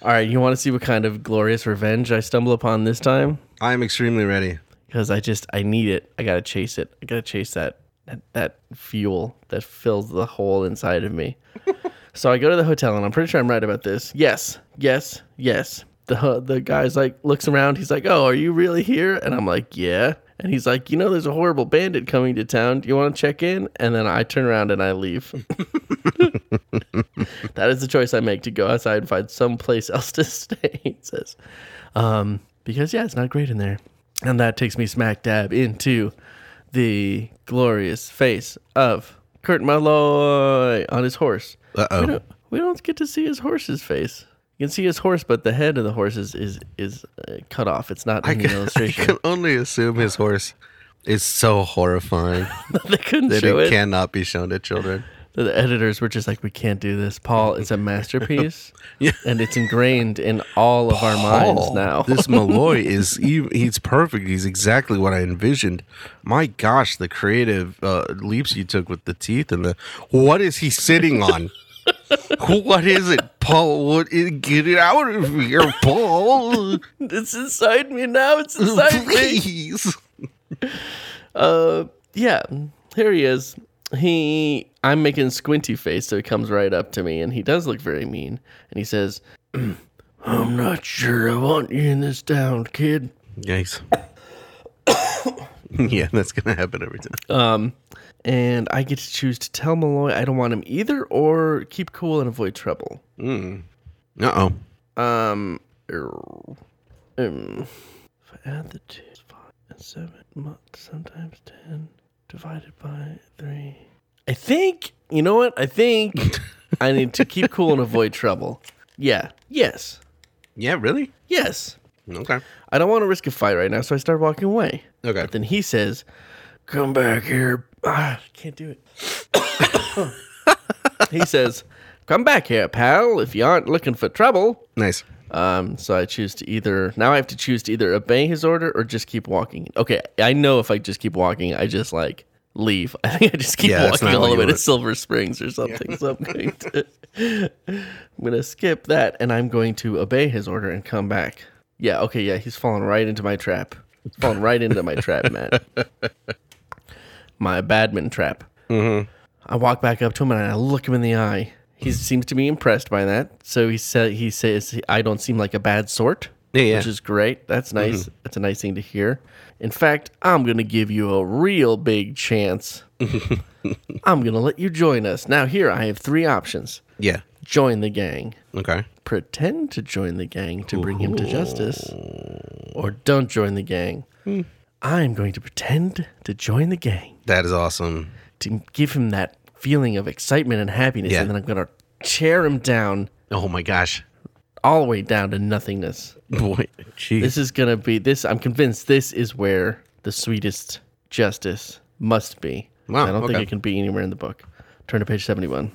All right. You want to see what kind of glorious revenge I stumble upon this time? I'm extremely ready. Because I just I need it. I gotta chase it. I gotta chase that that, that fuel that fills the hole inside of me. so I go to the hotel, and I'm pretty sure I'm right about this. Yes, yes, yes. The the guy's like looks around. He's like, "Oh, are you really here?" And I'm like, "Yeah." And he's like, "You know, there's a horrible bandit coming to town. Do you want to check in?" And then I turn around and I leave. that is the choice I make to go outside and find some place else to stay. He says, um, because yeah, it's not great in there. And that takes me smack dab into the glorious face of Kurt Malloy on his horse. Uh We oh. don't, we don't get to see his horse's face. You can see his horse, but the head of the horse is is, is uh, cut off. It's not in the I illustration. can only assume his horse is so horrifying they couldn't that show it it. cannot be shown to children. The editors were just like, "We can't do this, Paul. It's a masterpiece, Yeah. and it's ingrained in all of our minds now." this Malloy is ev- he's perfect. He's exactly what I envisioned. My gosh, the creative uh, leaps you took with the teeth and the what is he sitting on? what is it, Paul? What is, get it out of here, Paul! it's inside me now. It's inside me. Please. Uh, yeah, here he is. He, I'm making squinty face, so he comes right up to me, and he does look very mean. And he says, "I'm not sure I want you in this town, kid." Yikes. yeah, that's gonna happen every time. Um, and I get to choose to tell Malloy I don't want him either, or keep cool and avoid trouble. Uh oh. Um, er, um, if I add the two, it's five and seven, mu- sometimes ten, divided by three. I think, you know what? I think I need to keep cool and avoid trouble. Yeah, yes, Yeah, really? yes. Okay. I don't want to risk a fight right now, so I start walking away. Okay. But then he says, Come back here. Ah, I can't do it. he says, Come back here, pal, if you aren't looking for trouble. Nice. Um, so I choose to either now I have to choose to either obey his order or just keep walking. Okay, I know if I just keep walking, I just like leave. I think I just keep Yeah, walking all the way to. Silver Springs or something. So I'm going to I'm gonna skip that and I'm going to obey his order and come back. Yeah, okay, yeah, he's falling right into my trap. He's falling right into my trap, Matt. My badman trap. Mm-hmm. I walk back up to him and I look him in the eye. He seems to be impressed by that. So he said he says I don't seem like a bad sort. Yeah, yeah. Which is great. That's mm-hmm. nice. That's a nice thing to hear. In fact, I'm gonna give you a real big chance. I'm gonna let you join us. Now here I have three options. Yeah. Join the gang. Okay. Pretend to join the gang to bring him to justice. Or don't join the gang. Hmm. I'm going to pretend to join the gang That is awesome. to give him that feeling of excitement and happiness, Yeah. and then I'm gonna tear him down Oh my gosh. all the way down to nothingness. Boy, jeez. This is gonna be this. I'm convinced this is where the sweetest justice must be. Wow, I don't think it can be anywhere in the book. Turn to page seventy-one.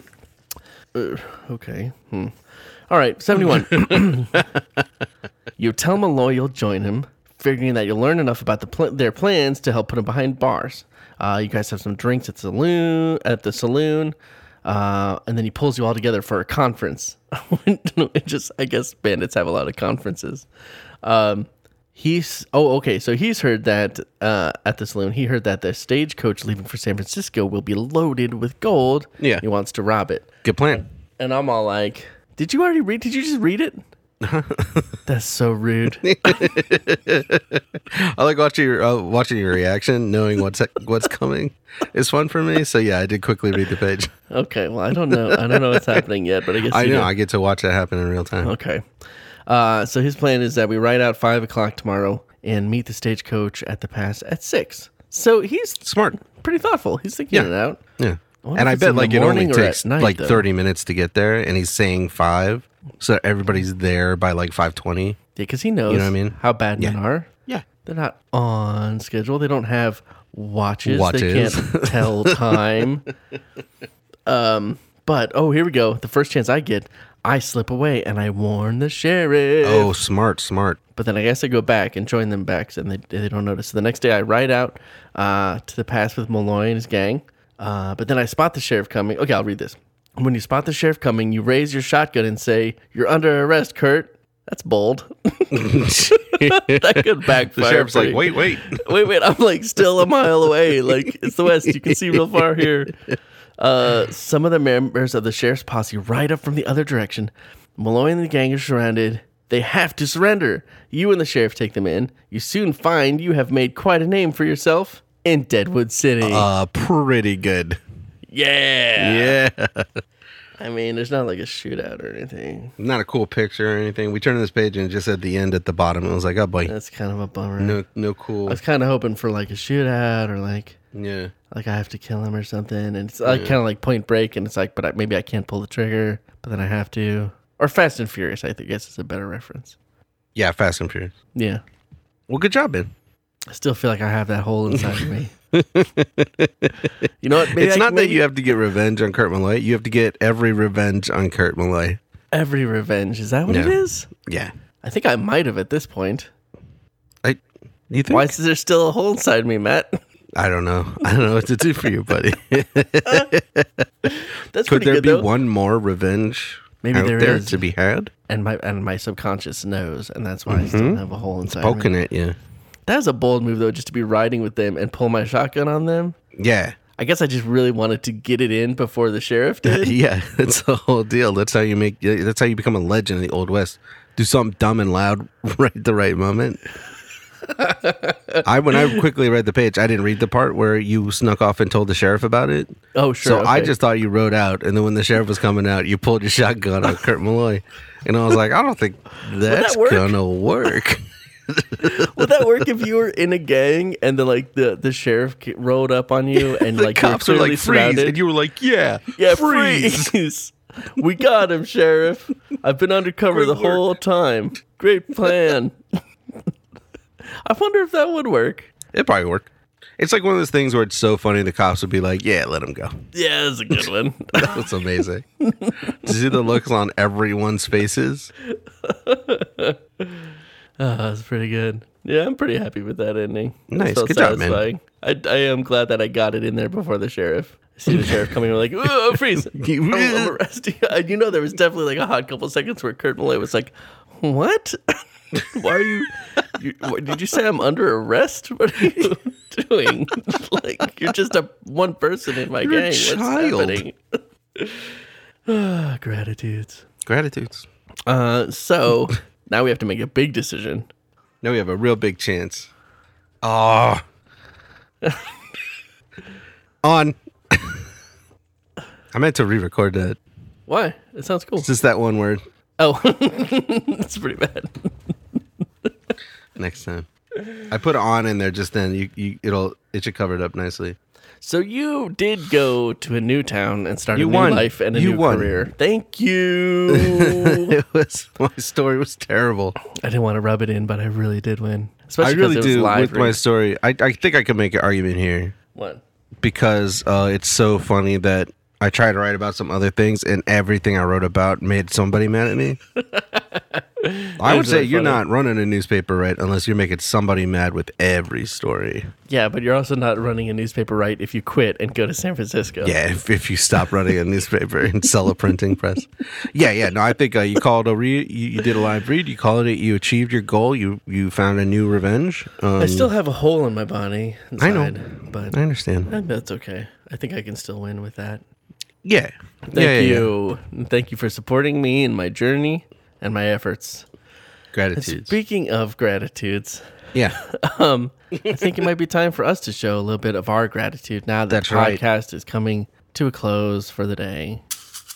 Uh, okay. Hmm. All right, seventy-one. you tell Malloy you'll join him, figuring that you'll learn enough about the pl- their plans to help put him behind bars. Uh, you guys have some drinks at saloon at the saloon, uh, and then he pulls you all together for a conference. just, I guess, bandits have a lot of conferences. Um, he's oh okay, so he's heard that uh, at the saloon, he heard that the stagecoach leaving for San Francisco will be loaded with gold. Yeah. he wants to rob it. Good plan. And I'm all like, "Did you already read? Did you just read it?" That's so rude. I like watching your uh, watching your reaction, knowing what's what's coming. It's fun for me. So yeah, I did quickly read the page. Okay, well, I don't know. I don't know what's happening yet, but I guess I know do. I get to watch that happen in real time. Okay. Uh, so his plan is that we ride out five o'clock tomorrow and meet the stagecoach at the pass at six. So he's Smart. pretty thoughtful. He's thinking Yeah. it out. Yeah. wonder And I bet like it only morning or at takes night, like though. 30 minutes to get there and he's saying 5 so everybody's there by like 5:20. Yeah, because he knows You know what I mean? how bad men Yeah. are. Yeah. They're not on schedule. They don't have watches. Watches. They can't tell time. um, but oh, here we go. The first chance I get, I slip away and I warn the sheriff. Oh, smart, smart. But then I guess I go back and join them back, and they, they don't notice. So the next day I ride out uh, to the pass with Malloy and his gang. Uh, but then I spot the sheriff coming. Okay, I'll read this. When you spot the sheriff coming, you raise your shotgun and say, "You're under arrest, Kurt." That's bold. that could backfire. The sheriff's like, "Wait, wait." wait, wait. I'm like still a mile away. Like it's the west. You can see real far here. Uh, some of the members of the sheriff's posse ride up from the other direction. Malloy and the gang are surrounded. They have to surrender. You and the sheriff take them in. You soon find you have made quite a name for yourself in Deadwood City. Uh pretty good. Yeah. Yeah. I mean, there's not like a shootout or anything. Not a cool picture or anything. We turned this page and just at the end at the bottom it was like, "Oh boy. That's kind of a bummer. No no cool. I was kind of hoping for like a shootout or like Yeah. like I have to kill him or something. And it's like kind of like Point Break, and it's like, but I, maybe I can't pull the trigger, but then I have to. Or Fast and Furious, I think, guess is a better reference. Yeah, Fast and Furious. Yeah, Well, good job, man. I still feel like I have that hole inside of me. you know what? Maybe it's I- not that maybe you have to get revenge on Kurt Malloy. You have to get every revenge on Kurt Malloy. every revenge. Is that what it Yeah. is? Yeah. I think I might have at this point. I you think Why is there still a hole inside me, Matt? I don't know. I don't know what to do for you, buddy. That's Could there good be though. one more revenge Maybe out there there is. to be had? and my and my subconscious knows, and that's why I still have a hole inside. me. Mm-hmm. Poking at you. That was a bold move though, just to be riding with them and pull my shotgun on them. Yeah. I guess I just really wanted to get it in before the sheriff did. Yeah, that's the whole deal. That's how you make. That's how you become a legend in the old west. Do something dumb and loud right at the right moment. I when I quickly read the page, I didn't read the part where you snuck off and told the sheriff about it. Oh, sure. So I just thought you rode out, and then when the sheriff was coming out, you pulled your shotgun on Kurt Malloy, and I was like, I don't think that's work? gonna work. Would that work if you were in a gang and then like the the sheriff rolled up on you and the like cops are like freeze, surrounded? and you were like, yeah, yeah, freeze. freeze. we got him, sheriff. I've been undercover the work. whole time. Great plan. I wonder if that would work. It probably worked. It's like one of those things where it's so funny the cops would be like, "Yeah, let him go." Yeah, that's a good one. That's amazing. You see the looks on everyone's faces? Oh, that's pretty good. Yeah, I'm pretty happy with that ending. Nice. Good job, man. I, I am glad that I got it in there before the sheriff. I see the sheriff coming, like, oh, freeze. I'm, I'm arresting you. Know, there was definitely like a hot couple seconds where Kurt Malloy was like, what? Why are you, you what, did you say I'm under arrest? What are you doing? like, you're just a one person in my You're a gang. child. What's happening? ah, gratitudes. Gratitudes. Uh, so now we have to make a big decision. Now we have a real big chance. Oh. on. I meant to re-record that. Why? It sounds cool. It's just that one word. Oh, that's pretty bad. Next time. I put on in there just then. You, you it'll it should cover it up nicely. So you did go to a new town and start You a new won. life and a You new won. career. Thank you. it was my story was terrible. I didn't want to rub it in, but I really did win. I really because it was do live. with my story. I, I think I could make an argument here What? because uh, it's so funny that I tried to write about some other things and everything I wrote about made somebody mad at me. I would say really you're funny. not running a newspaper right unless you're making somebody mad with every story. Yeah, but you're also not running a newspaper right if you quit and go to San Francisco. Yeah, if, if you stop running a newspaper and sell a printing press. Yeah, yeah. No, I think uh, you called a read. You, you did a live read. You called it. You achieved your goal. You you found a new revenge. Um, I still have a hole in my body I know. but I understand. I that's okay. I think I can still win with that. Yeah. Thank Yeah, yeah, yeah. you. And Thank you for supporting me in my journey and my efforts. Gratitude. Speaking of gratitudes, Yeah. um, I think it might be time for us to show a little bit of our gratitude now that That's the right. podcast is coming to a close for the day.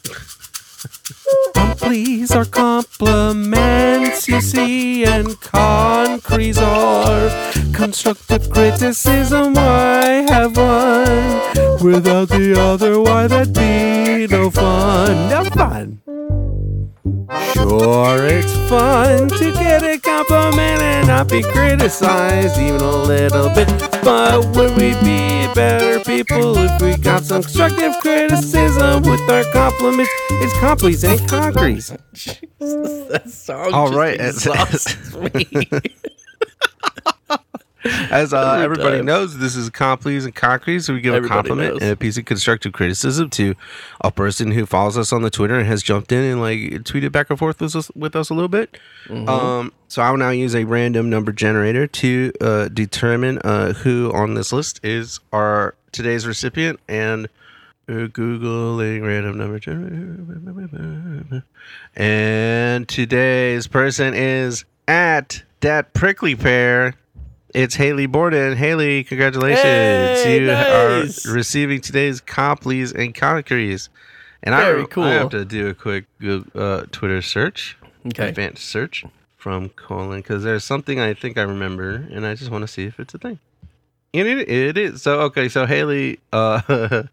Please or compliment. points you see and concretes are constructive criticism. Why have one without the other? Why that be no fun? No fun. Sure, it's fun to get a compliment and not be criticized even a little bit. But would we be better people if we got some constructive criticism with our compliments? It's complies and concretes. Jesus, that song All just right, exhausts me. As uh, Every everybody time. knows, this is Complees and Concretes. So we give Everybody a compliment knows. and a piece of constructive criticism to a person who follows us on the Twitter and has jumped in and like tweeted back and forth with us, with us a little bit. Mm-hmm. Um, so I will now use a random number generator to uh, determine uh, who on this list is our today's recipient and. uh, Googling random number generator. And today's person is at that prickly pear. It's Haley Borden. Haley, congratulations. Hey, you nice. are receiving today's Complees and Concretes. And Very I, cool. I have to do a quick uh, Twitter search, Okay. advanced search from colon, because there's something I think I remember, and I just want to see if it's a thing. And it, it is. So, okay, so Haley, uh,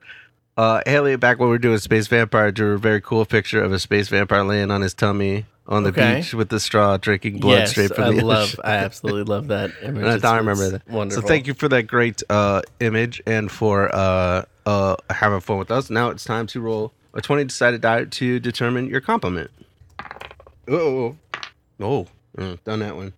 uh, Haley, back when we were doing Space Vampire, drew a very cool picture of a space vampire laying on his tummy on the Okay. beach with the straw, drinking blood yes, straight from I the love. ocean. I absolutely love that image. And I thought I remember that. Wonderful. So thank you for that great uh, image and for uh, uh, having fun with us. Now it's time to roll a 20 decided die to determine your compliment. Oh, oh, mm, done that one.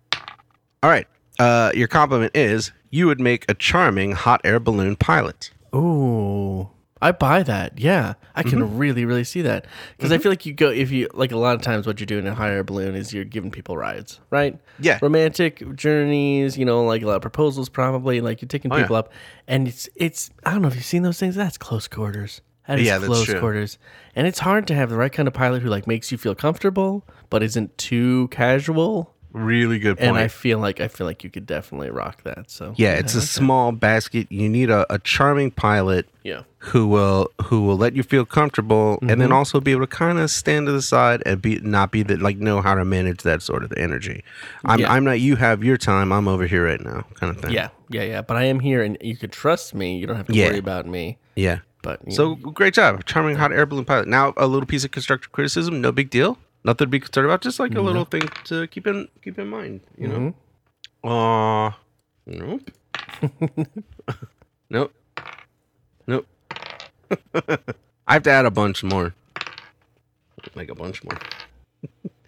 All right. Uh, your compliment is you would make a charming hot air balloon pilot. Ooh, I buy that. Yeah, I can Mm-hmm. really, really see that because I feel like you go if you like a lot of times what you're doing in a air balloon is you're giving people rides, right? Yeah. romantic journeys. You know, like a lot of proposals, probably. Like you're taking Oh, yeah. people up, and it's it's. I don't know if you've seen those things. That's close quarters. That is Yeah, that's close quarters, and it's hard to have the right kind of pilot who like makes you feel comfortable but isn't too casual. Really good point. And I feel like I feel like you could definitely rock that. So yeah, it's a small basket. You need a, a charming pilot yeah. who will who will let you feel comfortable and Mm-hmm. then also be able to kind of stand to the side and be not be that like know how to manage that sort of energy. I'm Yeah. I'm not you have your time, I'm over here right now kind of thing. Yeah, yeah, yeah. But I am here, and you could trust me. You don't have to Yeah. worry about me. Yeah. But So know, great job. Charming hot air balloon pilot. Now a little piece of constructive criticism, no big deal. Nothing to be concerned about, just like a little thing to keep in keep in mind, you know. Uh nope. nope. Nope. I have to add a bunch more. Like a bunch more.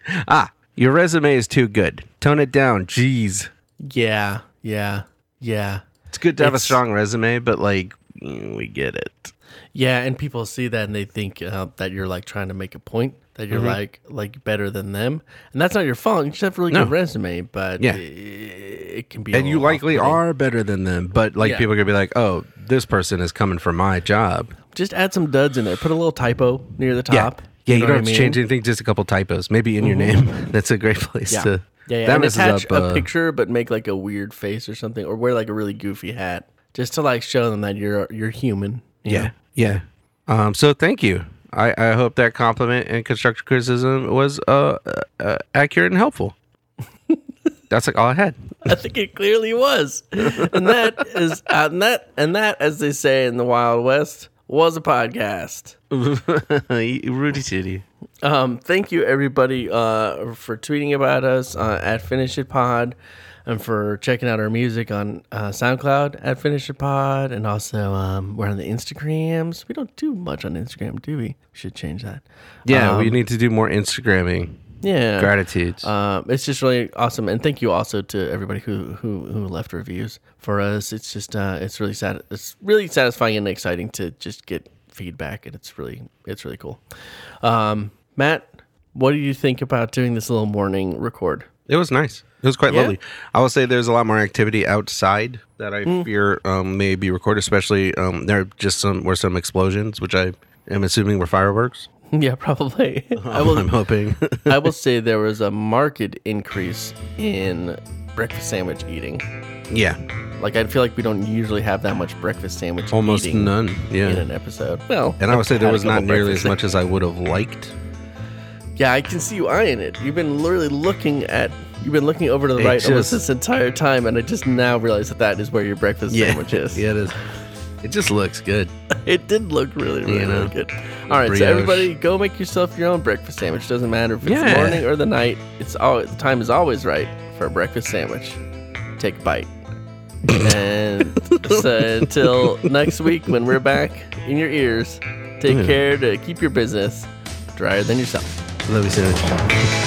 ah, your resume is too good. Tone it down. Jeez. yeah, yeah, yeah, It's good to have a It's- strong resume, but like we get it. Yeah. And people see that and they think uh, that you're like trying to make a point that you're like like better than them, and that's not your fault. You just have a really No. good resume, but Yeah. it, it can be. and a you likely are better than them but like Yeah. people are gonna be like oh this person is coming for my job Just add some duds in there. Put a little typo near the top. yeah Yeah, you, know don't have I to change anything just a couple typos maybe in your name that's a great place Yeah. to Yeah, yeah. that and attach up a uh, picture, but make like a weird face or something, or wear like a really goofy hat, just to like show them that you're you're human. you yeah know? Yeah. Um so thank you. I i hope that compliment and constructive criticism was uh, uh, uh accurate and helpful. That's like all i had. I think it clearly was, and that is uh, and that and that, as they say in the Wild West, was a podcast. rudy titty Um, thank you everybody uh, for tweeting about us uh, at Finish It Pod, and for checking out our music on uh, SoundCloud at Finisher Pod, and also um, we're on the Instagrams. We don't do much on Instagram, do we? We should change that. yeah we Um, need to do more instagramming Yeah. gratitudes Um, it's just really awesome, and thank you also to everybody who who, who left reviews for us. It's just uh, it's really sad. It's really satisfying and exciting to just get feedback, and it's really it's really cool. Um, Matt, what do you think about doing this little morning record? It was nice. It was quite Yeah? lovely. I will say there's a lot more activity outside that I Mm. fear um, may be recorded. Especially um, there just some were some explosions, which I am assuming were fireworks. yeah, probably. I will. I'm hoping. I will say there was a marked increase in breakfast sandwich eating. yeah, Like I feel like we don't usually have that much breakfast sandwich almost none. in an episode. Well, and I would say there was not nearly as much as I would have liked. Yeah, I can see you eyeing it. You've been literally looking at. You've been looking over to the It right almost this entire time, and I just now realized that that is where your breakfast sandwich is. yeah, it is. It just looks good. It did look really, really, You know, really good. All right, so everybody, go make yourself your own breakfast sandwich. Doesn't matter if it's the Yeah. morning or the night. It's all the time is always right for a breakfast sandwich. Take a bite. and so until next week when we're back in your ears, take Yeah. care to keep your business drier than yourself. Love you, sandwich.